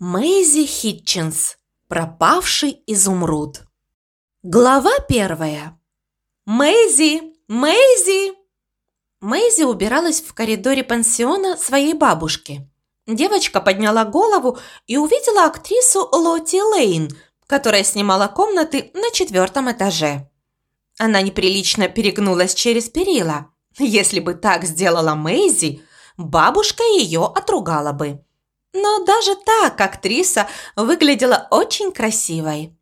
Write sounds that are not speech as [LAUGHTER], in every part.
Мэйзи Хитчинс. Пропавший изумруд. Глава первая. Мэйзи! Мэйзи! Мэйзи убиралась в коридоре пансиона своей бабушки. Девочка подняла голову и увидела актрису Лотти Лейн, которая снимала комнаты на четвертом этаже. Она неприлично перегнулась через перила. Если бы так сделала Мэйзи, бабушка ее отругала бы. Но даже так актриса выглядела очень красивой.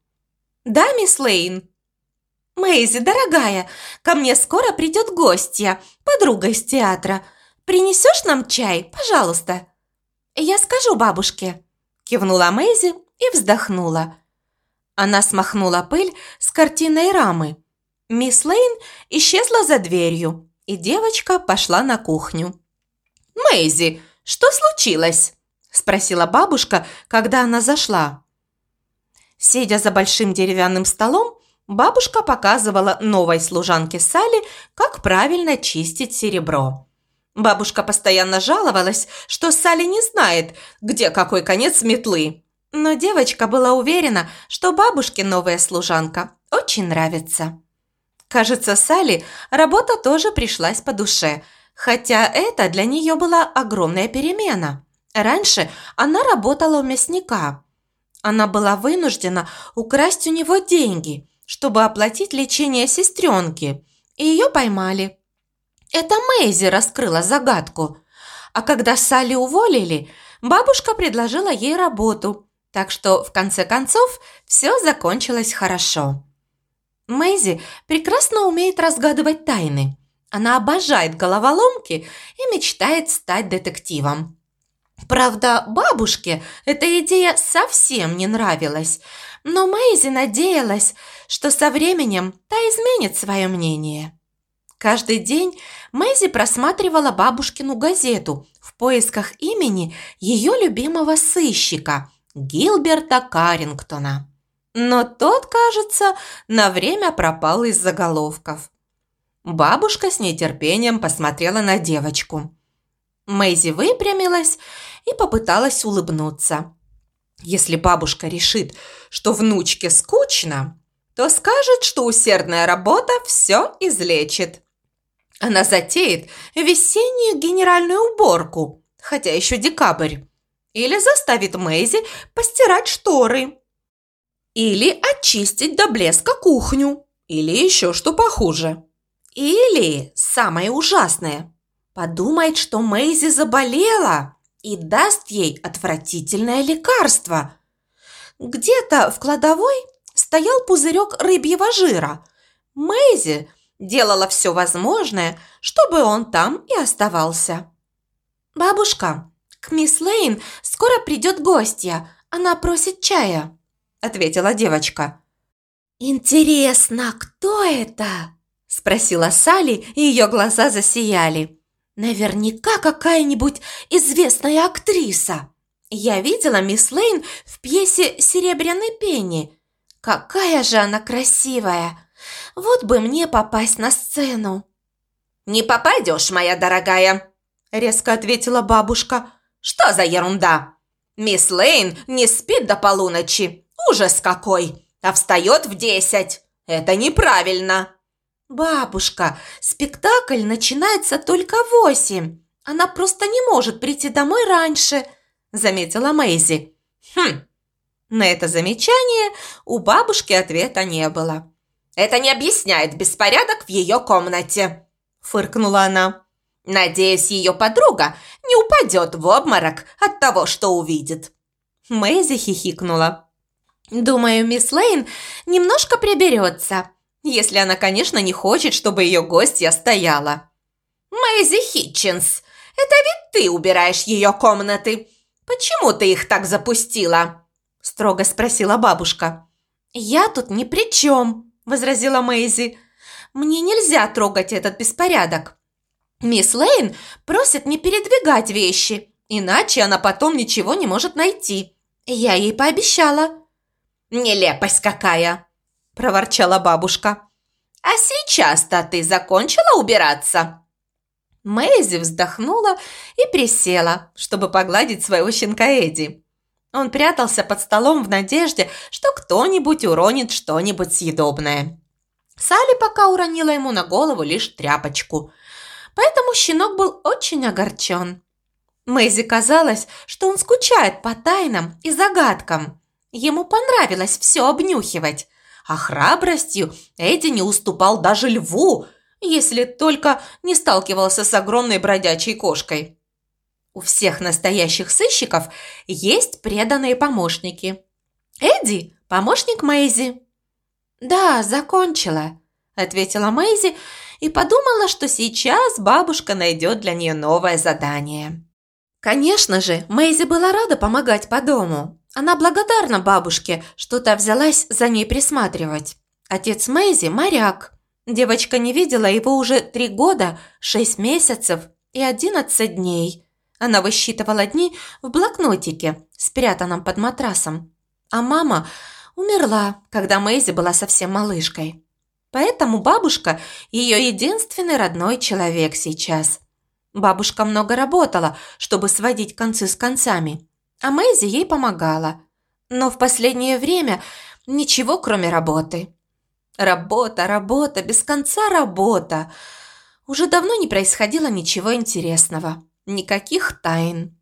«Да, мисс Лейн?» «Мэйзи, дорогая, ко мне скоро придет гостья, подруга из театра. Принесешь нам чай, пожалуйста?» «Я скажу бабушке», – кивнула Мэйзи и вздохнула. Она смахнула пыль с картинной рамы. Мисс Лейн исчезла за дверью, и девочка пошла на кухню. «Мэйзи, что случилось?» – спросила бабушка, когда она зашла. Сидя за большим деревянным столом, бабушка показывала новой служанке Салли, как правильно чистить серебро. Бабушка постоянно жаловалась, что Салли не знает, где какой конец метлы. Но девочка была уверена, что бабушке новая служанка очень нравится. Кажется, Салли работа тоже пришлась по душе, хотя это для нее была огромная перемена. Раньше она работала у мясника. Она была вынуждена украсть у него деньги, чтобы оплатить лечение сестренки, и ее поймали. Это Мэйзи раскрыла загадку. А когда Салли уволили, бабушка предложила ей работу, так что в конце концов все закончилось хорошо. Мэйзи прекрасно умеет разгадывать тайны. Она обожает головоломки и мечтает стать детективом. Правда, бабушке эта идея совсем не нравилась, но Мэйзи надеялась, что со временем та изменит свое мнение. Каждый день Мэйзи просматривала бабушкину газету в поисках имени ее любимого сыщика Гилберта Карингтона. Но тот, кажется, на время пропал из заголовков. Бабушка с нетерпением посмотрела на девочку. Мэйзи выпрямилась и попыталась улыбнуться. Если бабушка решит, что внучке скучно, то скажет, что усердная работа все излечит. Она затеет весеннюю генеральную уборку, хотя еще декабрь. Или заставит Мэйзи постирать шторы. Или очистить до блеска кухню. Или еще что похуже. Или, самое ужасное, подумает, что Мэйзи заболела и даст ей отвратительное лекарство. Где-то в кладовой стоял пузырек рыбьего жира. Мэйзи делала все возможное, чтобы он там и оставался. «Бабушка, к мисс Лейн скоро придет гостья. Она просит чая», – ответила девочка. «Интересно, кто это?» – спросила Салли, и ее глаза засияли. Наверняка какая-нибудь известная актриса. Я видела мисс Лейн в пьесе «Серебряный пенни». Какая же она красивая! Вот бы мне попасть на сцену. «Не попадешь, моя дорогая», – резко ответила бабушка. «Что за ерунда? Мисс Лейн не спит до полуночи. Ужас какой! А встает в десять. Это неправильно!» «Бабушка, спектакль начинается только в восемь. Она просто не может прийти домой раньше», – заметила Мэйзи. «Хм». На это замечание у бабушки ответа не было. «Это не объясняет беспорядок в ее комнате», – фыркнула она. «Надеюсь, ее подруга не упадет в обморок от того, что увидит». Мэйзи хихикнула. «Думаю, мисс Лейн немножко приберется. Если она, конечно, не хочет, чтобы ее гостья стояла. «Мэйзи Хитчинс, это ведь ты убираешь ее комнаты. Почему ты их так запустила?» Строго спросила бабушка. «Я тут ни при чем», – возразила Мэйзи. «Мне нельзя трогать этот беспорядок. Мисс Лейн просит не передвигать вещи, иначе она потом ничего не может найти. Я ей пообещала». «Нелепость какая!» – проворчала бабушка. «А сейчас-то ты закончила убираться?» Мэйзи вздохнула и присела, чтобы погладить своего щенка Эдди. Он прятался под столом в надежде, что кто-нибудь уронит что-нибудь съедобное. Салли пока уронила ему на голову лишь тряпочку. Поэтому щенок был очень огорчен. Мэйзи казалось, что он скучает по тайнам и загадкам. Ему понравилось все обнюхивать. А храбростью Эдди не уступал даже льву, если только не сталкивался с огромной бродячей кошкой. У всех настоящих сыщиков есть преданные помощники. Эдди – помощник Мэйзи. «Да, закончила», – ответила Мэйзи и подумала, что сейчас бабушка найдет для нее новое задание. Конечно же, Мэйзи была рада помогать по дому. Она благодарна бабушке, что та взялась за ней присматривать. Отец Мэйзи – моряк. Девочка не видела его уже три года, шесть месяцев и одиннадцать дней. Она высчитывала дни в блокнотике, спрятанном под матрасом. А мама умерла, когда Мэйзи была совсем малышкой. Поэтому бабушка – ее единственный родной человек сейчас. Бабушка много работала, чтобы сводить концы с концами, а Мэйзи ей помогала. Но в последнее время ничего, кроме работы. Работа, работа, без конца работа. Уже давно не происходило ничего интересного, никаких тайн.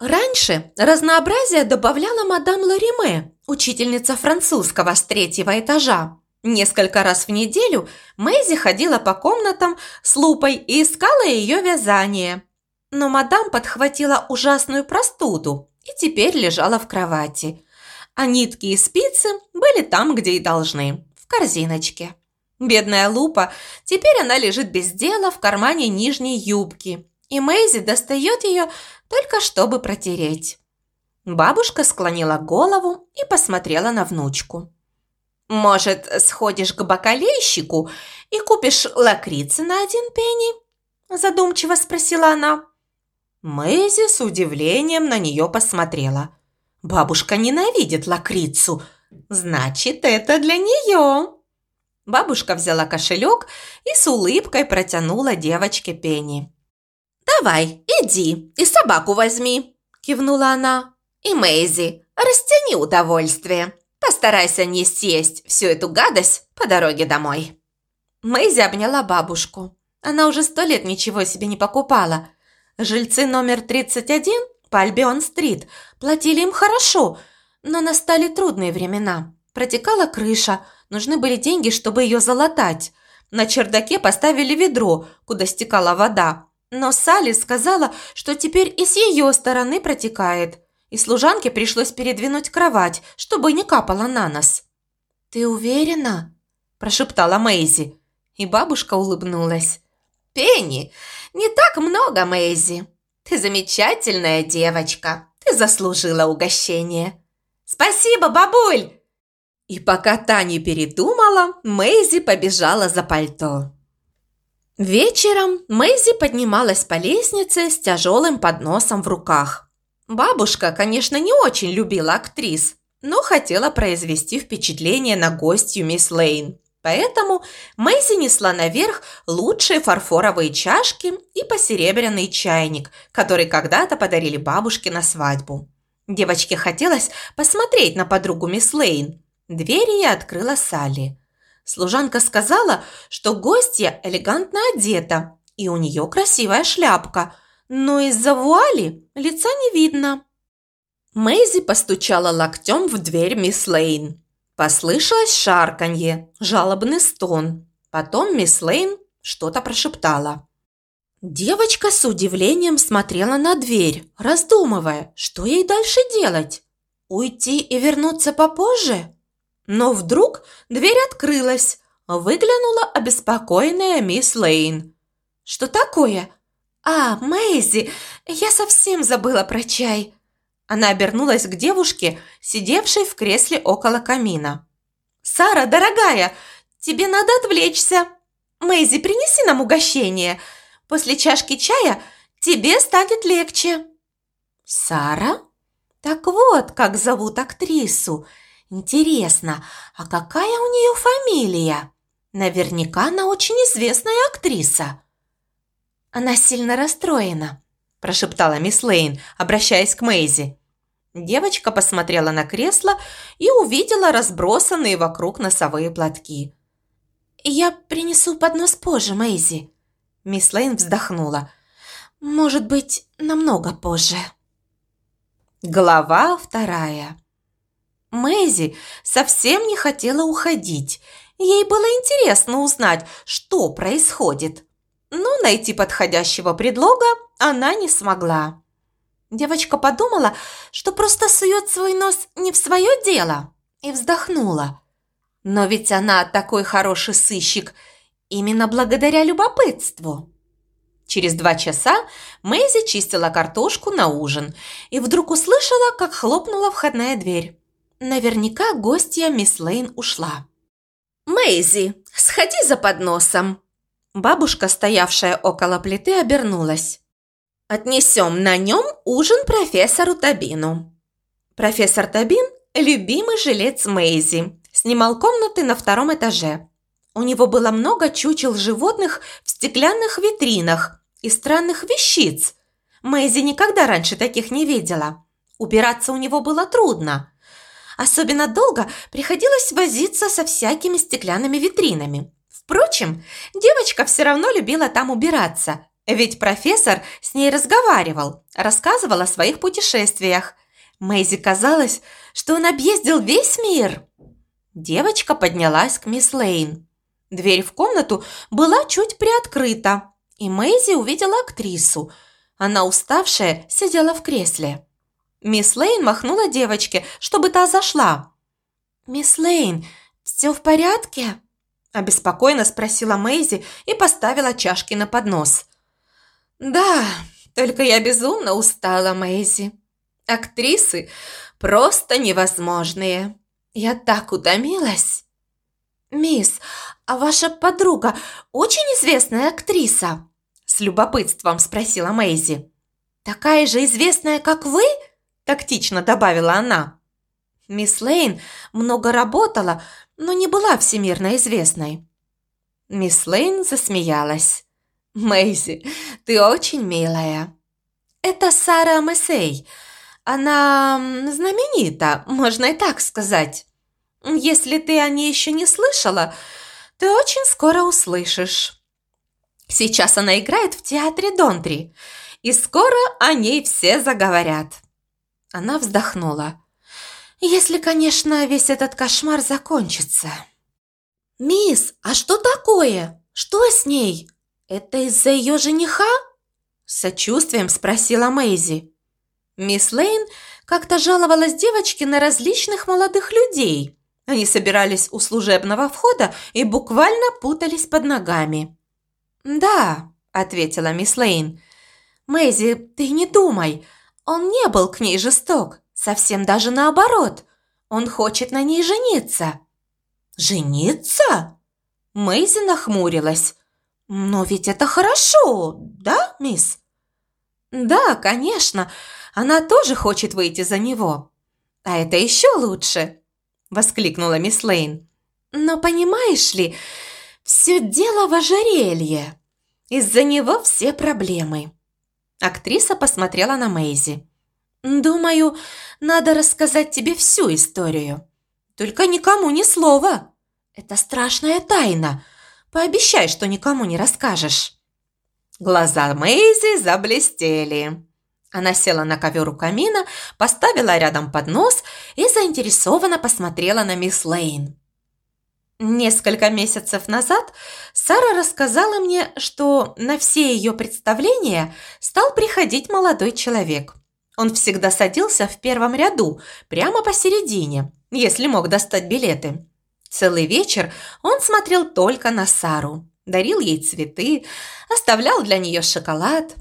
Раньше разнообразие добавляла мадам Лариме, учительница французского с третьего этажа. Несколько раз в неделю Мэйзи ходила по комнатам с лупой и искала ее вязание. Но мадам подхватила ужасную простуду и теперь лежала в кровати. А нитки и спицы были там, где и должны, в корзиночке. Бедная лупа, теперь она лежит без дела в кармане нижней юбки, и Мэйзи достает ее только чтобы протереть. Бабушка склонила голову и посмотрела на внучку. «Может, сходишь к бакалейщику и купишь лакрицы на один пенни?» Задумчиво спросила она. Мэйзи с удивлением на нее посмотрела. «Бабушка ненавидит лакрицу. Значит, это для нее». Бабушка взяла кошелек и с улыбкой протянула девочке Пенни. «Давай, иди и собаку возьми», – кивнула она. «И Мэйзи, растяни удовольствие». Постарайся не съесть всю эту гадость по дороге домой». Мэйзи обняла бабушку. Она уже сто лет ничего себе не покупала. Жильцы номер 31 по Альбион-стрит платили им хорошо, но настали трудные времена. Протекала крыша, нужны были деньги, чтобы ее залатать. На чердаке поставили ведро, куда стекала вода. Но Салли сказала, что теперь и с ее стороны протекает и служанке пришлось передвинуть кровать, чтобы не капало на нос. «Ты уверена?» – прошептала Мэйзи, и бабушка улыбнулась. «Пенни, не так много, Мэйзи. Ты замечательная девочка. Ты заслужила угощение. Спасибо, бабуль!» И пока та не передумала, Мэйзи побежала за пальто. Вечером Мэйзи поднималась по лестнице с тяжелым подносом в руках. Бабушка, конечно, не очень любила актрис, но хотела произвести впечатление на гостью мисс Лейн. Поэтому Мэйзи несла наверх лучшие фарфоровые чашки и посеребряный чайник, который когда-то подарили бабушке на свадьбу. Девочке хотелось посмотреть на подругу мисс Лейн. Дверь ей открыла Салли. Служанка сказала, что гостья элегантно одета, и у нее красивая шляпка – но из-за вуали лица не видно. Мэйзи постучала локтем в дверь мисс Лейн. Послышалось шарканье, жалобный стон. Потом мисс Лейн что-то прошептала. Девочка с удивлением смотрела на дверь, раздумывая, что ей дальше делать. Уйти и вернуться попозже? Но вдруг дверь открылась. Выглянула обеспокоенная мисс Лейн. «Что такое?» «А, Мэйзи, я совсем забыла про чай!» Она обернулась к девушке, сидевшей в кресле около камина. «Сара, дорогая, тебе надо отвлечься. Мэйзи, принеси нам угощение. После чашки чая тебе станет легче». «Сара? Так вот, как зовут актрису. Интересно, а какая у нее фамилия? Наверняка она очень известная актриса». «Она сильно расстроена», – прошептала мисс Лейн, обращаясь к Мэйзи. Девочка посмотрела на кресло и увидела разбросанные вокруг носовые платки. «Я принесу поднос позже, Мэйзи». Мисс Лейн вздохнула. «Может быть, намного позже». Глава вторая. Мэйзи совсем не хотела уходить. Ей было интересно узнать, что происходит. Но найти подходящего предлога она не смогла. Девочка подумала, что просто сует свой нос не в свое дело, и вздохнула. Но ведь она такой хороший сыщик именно благодаря любопытству. Через два часа Мэйзи чистила картошку на ужин и вдруг услышала, как хлопнула входная дверь. Наверняка гостья мисс Лейн ушла. «Мэйзи, сходи за подносом!» Бабушка, стоявшая около плиты, обернулась. Отнесем на нем ужин профессору Табину. Профессор Табин – любимый жилец Мэйзи. Снимал комнаты на втором этаже. У него было много чучел животных в стеклянных витринах и странных вещиц. Мэйзи никогда раньше таких не видела. Убираться у него было трудно. Особенно долго приходилось возиться со всякими стеклянными витринами. Впрочем, девочка все равно любила там убираться – ведь профессор с ней разговаривал, рассказывал о своих путешествиях. Мэйзи казалось, что он объездил весь мир. Девочка поднялась к мисс Лейн. Дверь в комнату была чуть приоткрыта, и Мэйзи увидела актрису. Она, уставшая, сидела в кресле. Мисс Лейн махнула девочке, чтобы та зашла. «Мисс Лейн, все в порядке?» Обеспокоенно спросила Мэйзи и поставила чашки на поднос. «Да, только я безумно устала, Мэйзи. Актрисы просто невозможные. Я так утомилась». «Мисс, а ваша подруга очень известная актриса?» С любопытством спросила Мэйзи. «Такая же известная, как вы?» Тактично добавила она. Мисс Лейн много работала, но не была всемирно известной. Мисс Лейн засмеялась. [LAUGHS] Мэйзи, ты очень милая. Это Сара Мессей. Она знаменита, можно и так сказать. Если ты о ней еще не слышала, ты очень скоро услышишь. Сейчас она играет в театре Донтри, и скоро о ней все заговорят. Она вздохнула. Если, конечно, весь этот кошмар закончится. «Мисс, а что такое? Что с ней?» «Это из-за ее жениха?» С сочувствием спросила Мэйзи. Мисс Лейн как-то жаловалась девочке на различных молодых людей. Они собирались у служебного входа и буквально путались под ногами. «Да», – ответила мисс Лейн. «Мэйзи, ты не думай. Он не был к ней жесток. Совсем даже наоборот. Он хочет на ней жениться». «Жениться?» Мэйзи нахмурилась. «Но ведь это хорошо, да, мисс?» «Да, конечно, она тоже хочет выйти за него. А это еще лучше!» – воскликнула мисс Лейн. «Но понимаешь ли, все дело в ожерелье. Из-за него все проблемы». Актриса посмотрела на Мэйзи. «Думаю, надо рассказать тебе всю историю. Только никому ни слова. Это страшная тайна. Пообещай, что никому не расскажешь». Глаза Мэйзи заблестели. Она села на ковер у камина, поставила рядом поднос и заинтересованно посмотрела на мисс Лейн. Несколько месяцев назад Сара рассказала мне, что на все ее представления стал приходить молодой человек. Он всегда садился в первом ряду, прямо посередине, если мог достать билеты. Целый вечер он смотрел только на Сару, дарил ей цветы, оставлял для нее шоколад.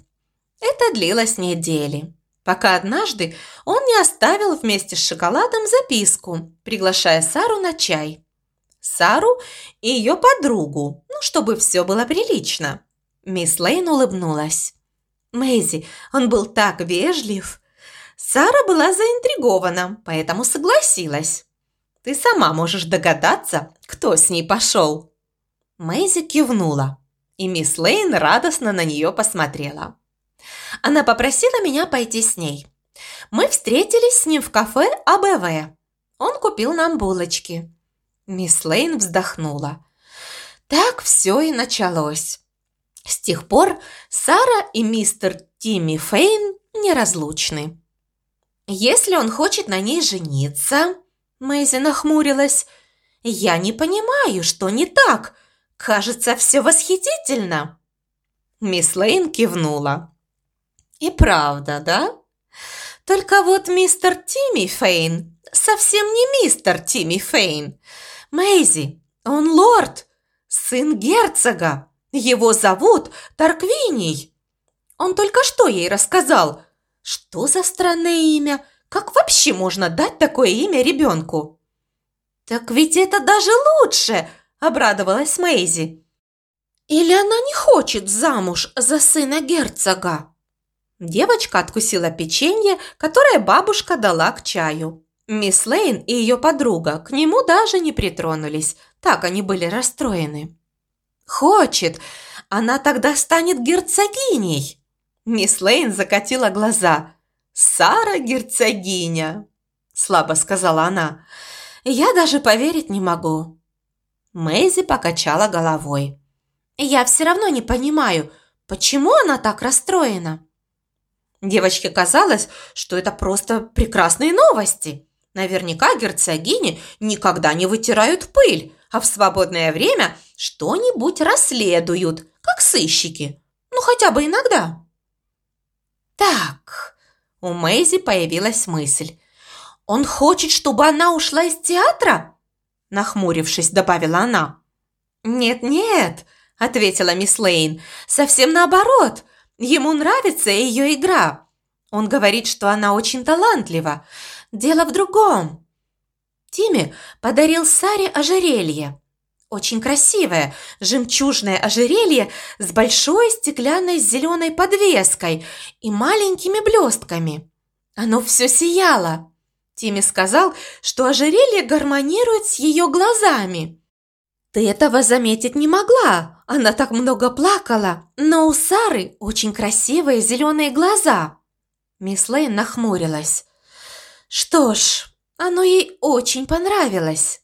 Это длилось недели, пока однажды он не оставил вместе с шоколадом записку, приглашая Сару на чай. Сару и ее подругу, ну, чтобы все было прилично. Мисс Лейн улыбнулась. Мэйзи, он был так вежлив. Сара была заинтригована, поэтому согласилась. Ты сама можешь догадаться, кто с ней пошел». Мэйзи кивнула, и мисс Лейн радостно на нее посмотрела. Она попросила меня пойти с ней. Мы встретились с ним в кафе АБВ. Он купил нам булочки. Мисс Лейн вздохнула. Так все и началось. С тех пор Сара и мистер Тимми Фейн неразлучны. Если он хочет на ней жениться, Мэйзи нахмурилась, я не понимаю, что не так. Кажется, все восхитительно. Мисс Лейн кивнула. И правда, да? Только вот мистер Тимми Фейн совсем не мистер Тимми Фейн. Мэйзи, он лорд, сын герцога. Его зовут Тарквиний. Он только что ей рассказал. Что за странное имя? Как вообще можно дать такое имя ребенку? Так ведь это даже лучше, обрадовалась Мэйзи. Или она не хочет замуж за сына герцога? Девочка откусила печенье, которое бабушка дала к чаю. Мисс Лейн и ее подруга к нему даже не притронулись, так они были расстроены. «Хочет! Она тогда станет герцогиней!» Мисс Лейн закатила глаза. «Сара герцогиня!» – слабо сказала она. «Я даже поверить не могу». Мэйзи покачала головой. «Я все равно не понимаю, почему она так расстроена?» Девочке казалось, что это просто прекрасные новости. Наверняка герцогини никогда не вытирают пыль, а в свободное время что-нибудь расследуют, как сыщики. Ну, хотя бы иногда. Так, у Мэйзи появилась мысль. Он хочет, чтобы она ушла из театра? Нахмурившись, добавила она. «Нет-нет», – ответила мисс Лейн, – «совсем наоборот. Ему нравится ее игра. Он говорит, что она очень талантлива. Дело в другом. Тимми подарил Саре ожерелье. Очень красивое, жемчужное ожерелье с большой стеклянной зеленой подвеской и маленькими блестками. Оно все сияло. Тимми сказал, что ожерелье гармонирует с ее глазами. Ты этого заметить не могла, она так много плакала, но у Сары очень красивые зеленые глаза. Мисс Лейн нахмурилась. Что ж, оно ей очень понравилось.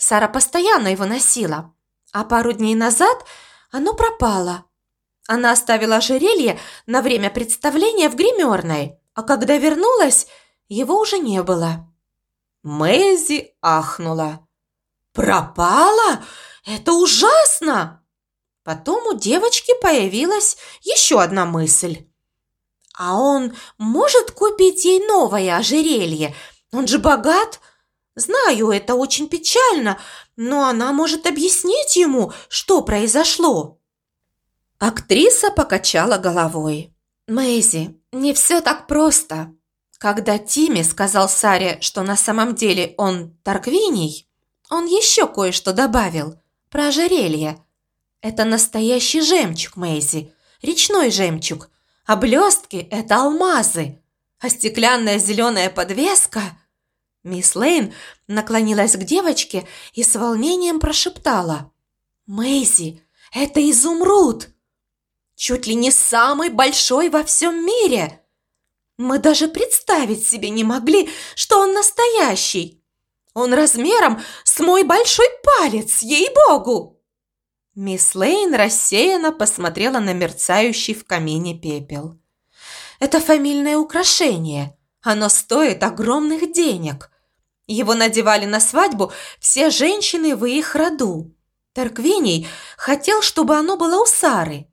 Сара постоянно его носила, а пару дней назад оно пропало. Она оставила ожерелье на время представления в гримерной, а когда вернулась, его уже не было. Мэйзи ахнула. «Пропала? Это ужасно!» Потом у девочки появилась еще одна мысль. «А он может купить ей новое ожерелье? Он же богат!» Знаю, это очень печально, но она может объяснить ему, что произошло». Актриса покачала головой. «Мэйзи, не все так просто. Когда Тимми сказал Саре, что на самом деле он Тарквиний, он еще кое-что добавил про ожерелье. Это настоящий жемчуг, Мэйзи, речной жемчуг, а блестки – это алмазы, а стеклянная зеленая подвеска – Мисс Лейн наклонилась к девочке и с волнением прошептала. «Мэйзи, это изумруд! Чуть ли не самый большой во всем мире! Мы даже представить себе не могли, что он настоящий! Он размером с мой большой палец, ей-богу!» Мисс Лейн рассеянно посмотрела на мерцающий в камине пепел. «Это фамильное украшение», оно стоит огромных денег. Его надевали на свадьбу все женщины в их роду. Тарквиний хотел, чтобы оно было у Сары.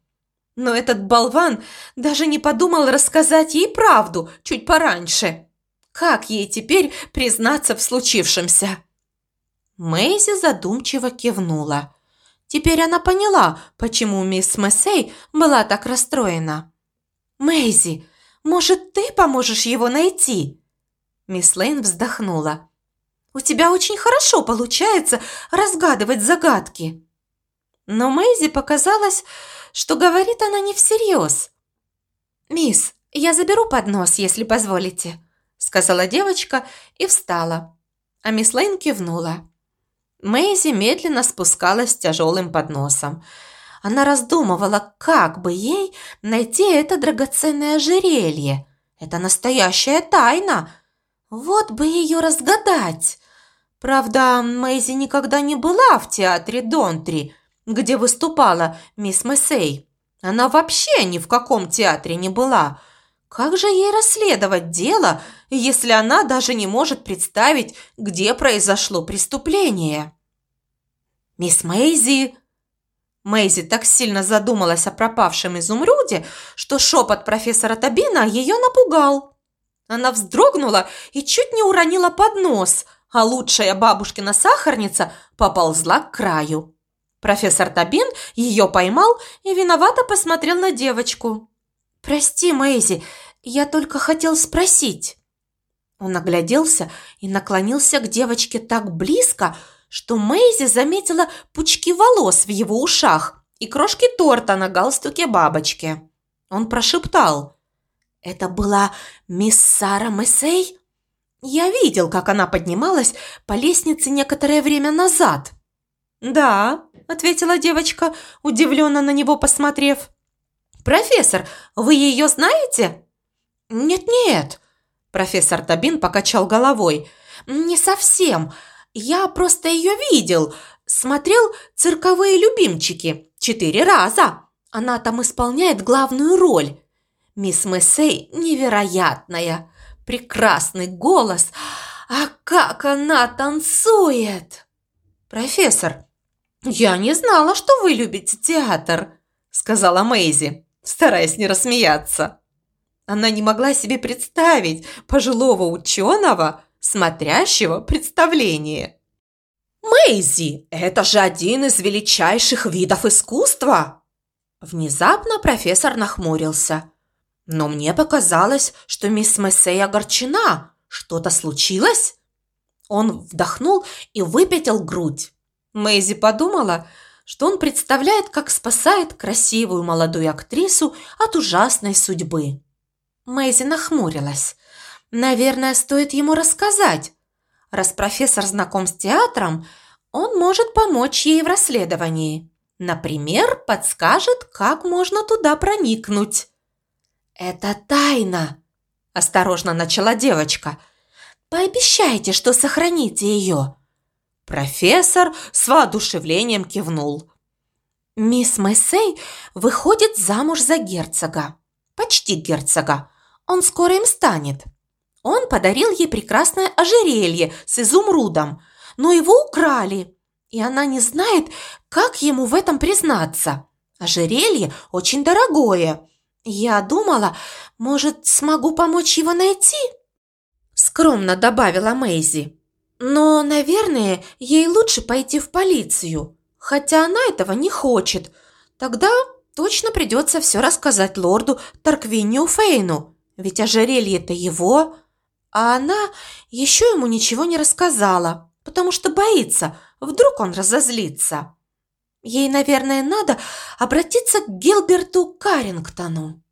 Но этот болван даже не подумал рассказать ей правду чуть пораньше. Как ей теперь признаться в случившемся? Мэйзи задумчиво кивнула. Теперь она поняла, почему мисс Мессей была так расстроена. «Мэйзи, может, ты поможешь его найти?» Мисс Лейн вздохнула. «У тебя очень хорошо получается разгадывать загадки». Но Мэйзи показалось, что говорит она не всерьез. «Мисс, я заберу поднос, если позволите», – сказала девочка и встала. А мисс Лейн кивнула. Мэйзи медленно спускалась с тяжелым подносом – она раздумывала, как бы ей найти это драгоценное ожерелье. Это настоящая тайна. Вот бы ее разгадать. Правда, Мэйзи никогда не была в театре Донтри, где выступала мисс Мессей. Она вообще ни в каком театре не была. Как же ей расследовать дело, если она даже не может представить, где произошло преступление? «Мисс Мэйзи!» Мэйзи так сильно задумалась о пропавшем изумруде, что шепот профессора Табина ее напугал. Она вздрогнула и чуть не уронила поднос, а лучшая бабушкина сахарница поползла к краю. Профессор Табин ее поймал и виновато посмотрел на девочку. «Прости, Мэйзи, я только хотел спросить». Он огляделся и наклонился к девочке так близко, что Мэйзи заметила пучки волос в его ушах и крошки торта на галстуке бабочки. Он прошептал. «Это была мисс Сара Мессей?» «Я видел, как она поднималась по лестнице некоторое время назад». «Да», – ответила девочка, удивленно на него посмотрев. «Профессор, вы ее знаете?» «Нет-нет», – профессор Табин покачал головой. «Не совсем. Я просто ее видел. Смотрел «Цирковые любимчики» четыре раза. Она там исполняет главную роль. Мисс Мессей невероятная. Прекрасный голос. А как она танцует! Профессор, я не знала, что вы любите театр, сказала Мэйзи, стараясь не рассмеяться. Она не могла себе представить пожилого ученого, смотрящего представление. «Мэйзи, это же один из величайших видов искусства!» Внезапно профессор нахмурился. «Но мне показалось, что мисс Мессей огорчена. Что-то случилось?» Он вдохнул и выпятил грудь. Мэйзи подумала, что он представляет, как спасает красивую молодую актрису от ужасной судьбы. Мэйзи нахмурилась. Наверное, стоит ему рассказать. Раз профессор знаком с театром, он может помочь ей в расследовании. Например, подскажет, как можно туда проникнуть. «Это тайна», – осторожно начала девочка. «Пообещайте, что сохраните ее». Профессор с воодушевлением кивнул. Мисс Мессей выходит замуж за герцога. Почти герцога. Он скоро им станет. Он подарил ей прекрасное ожерелье с изумрудом, но его украли, и она не знает, как ему в этом признаться. Ожерелье очень дорогое. Я думала, может, смогу помочь его найти?» Скромно добавила Мэйзи. «Но, наверное, ей лучше пойти в полицию, хотя она этого не хочет. Тогда точно придется все рассказать лорду Тарквинию Фейну, ведь ожерелье-то его...» А она еще ему ничего не рассказала, потому что боится, вдруг он разозлится. Ей, наверное, надо обратиться к Гилберту Карингтону.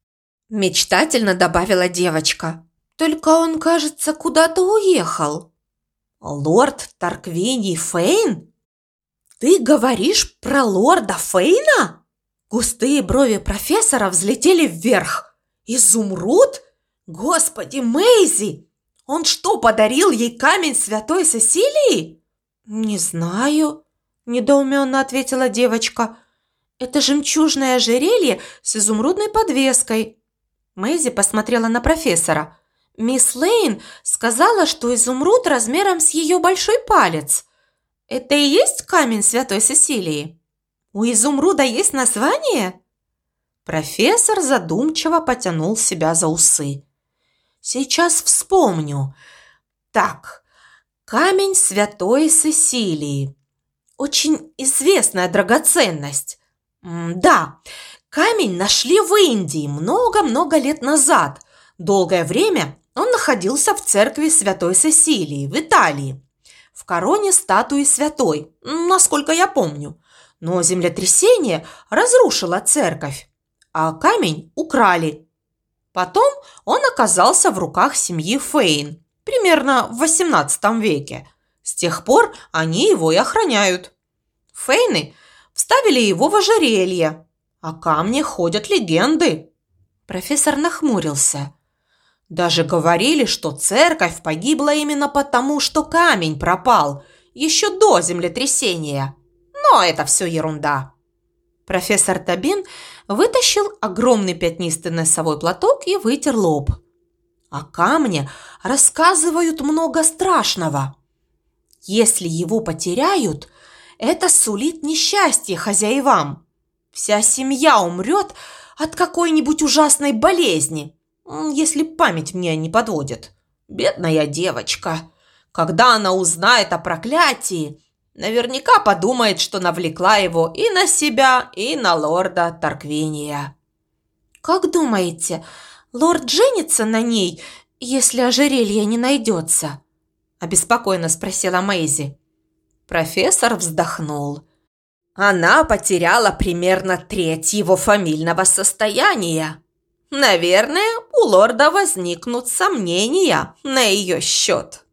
Мечтательно добавила девочка. Только он, кажется, куда-то уехал. Лорд Тарквиний Фейн? Ты говоришь про лорда Фейна? Густые брови профессора взлетели вверх. Изумруд? Господи, Мэйзи! Он что, подарил ей камень святой Сесилии?» «Не знаю», – недоуменно ответила девочка. «Это жемчужное ожерелье с изумрудной подвеской». Мэйзи посмотрела на профессора. «Мисс Лейн сказала, что изумруд размером с ее большой палец. Это и есть камень святой Сесилии? У изумруда есть название?» Профессор задумчиво потянул себя за усы. Сейчас вспомню. Так, камень святой Сесилии. Очень известная драгоценность. Да, камень нашли в Индии много-много лет назад. Долгое время он находился в церкви святой Сесилии в Италии. В короне статуи святой, насколько я помню. Но землетрясение разрушило церковь, а камень украли Потом он оказался в руках семьи Фейн, примерно в XVIII веке. С тех пор они его и охраняют. Фейны вставили его в ожерелье. О камне ходят легенды. Профессор нахмурился. Даже говорили, что церковь погибла именно потому, что камень пропал, еще до землетрясения. Но это все ерунда. Профессор Табин вытащил огромный пятнистый носовой платок и вытер лоб. О камне рассказывают много страшного. Если его потеряют, это сулит несчастье хозяевам. Вся семья умрет от какой-нибудь ужасной болезни, если память мне не подводит. Бедная девочка. Когда она узнает о проклятии, наверняка подумает, что навлекла его и на себя, и на лорда Тарквиния. «Как думаете, лорд женится на ней, если ожерелье не найдется?» – обеспокоенно спросила Мэйзи. Профессор вздохнул. Она потеряла примерно треть его фамильного состояния. Наверное, у лорда возникнут сомнения на ее счет.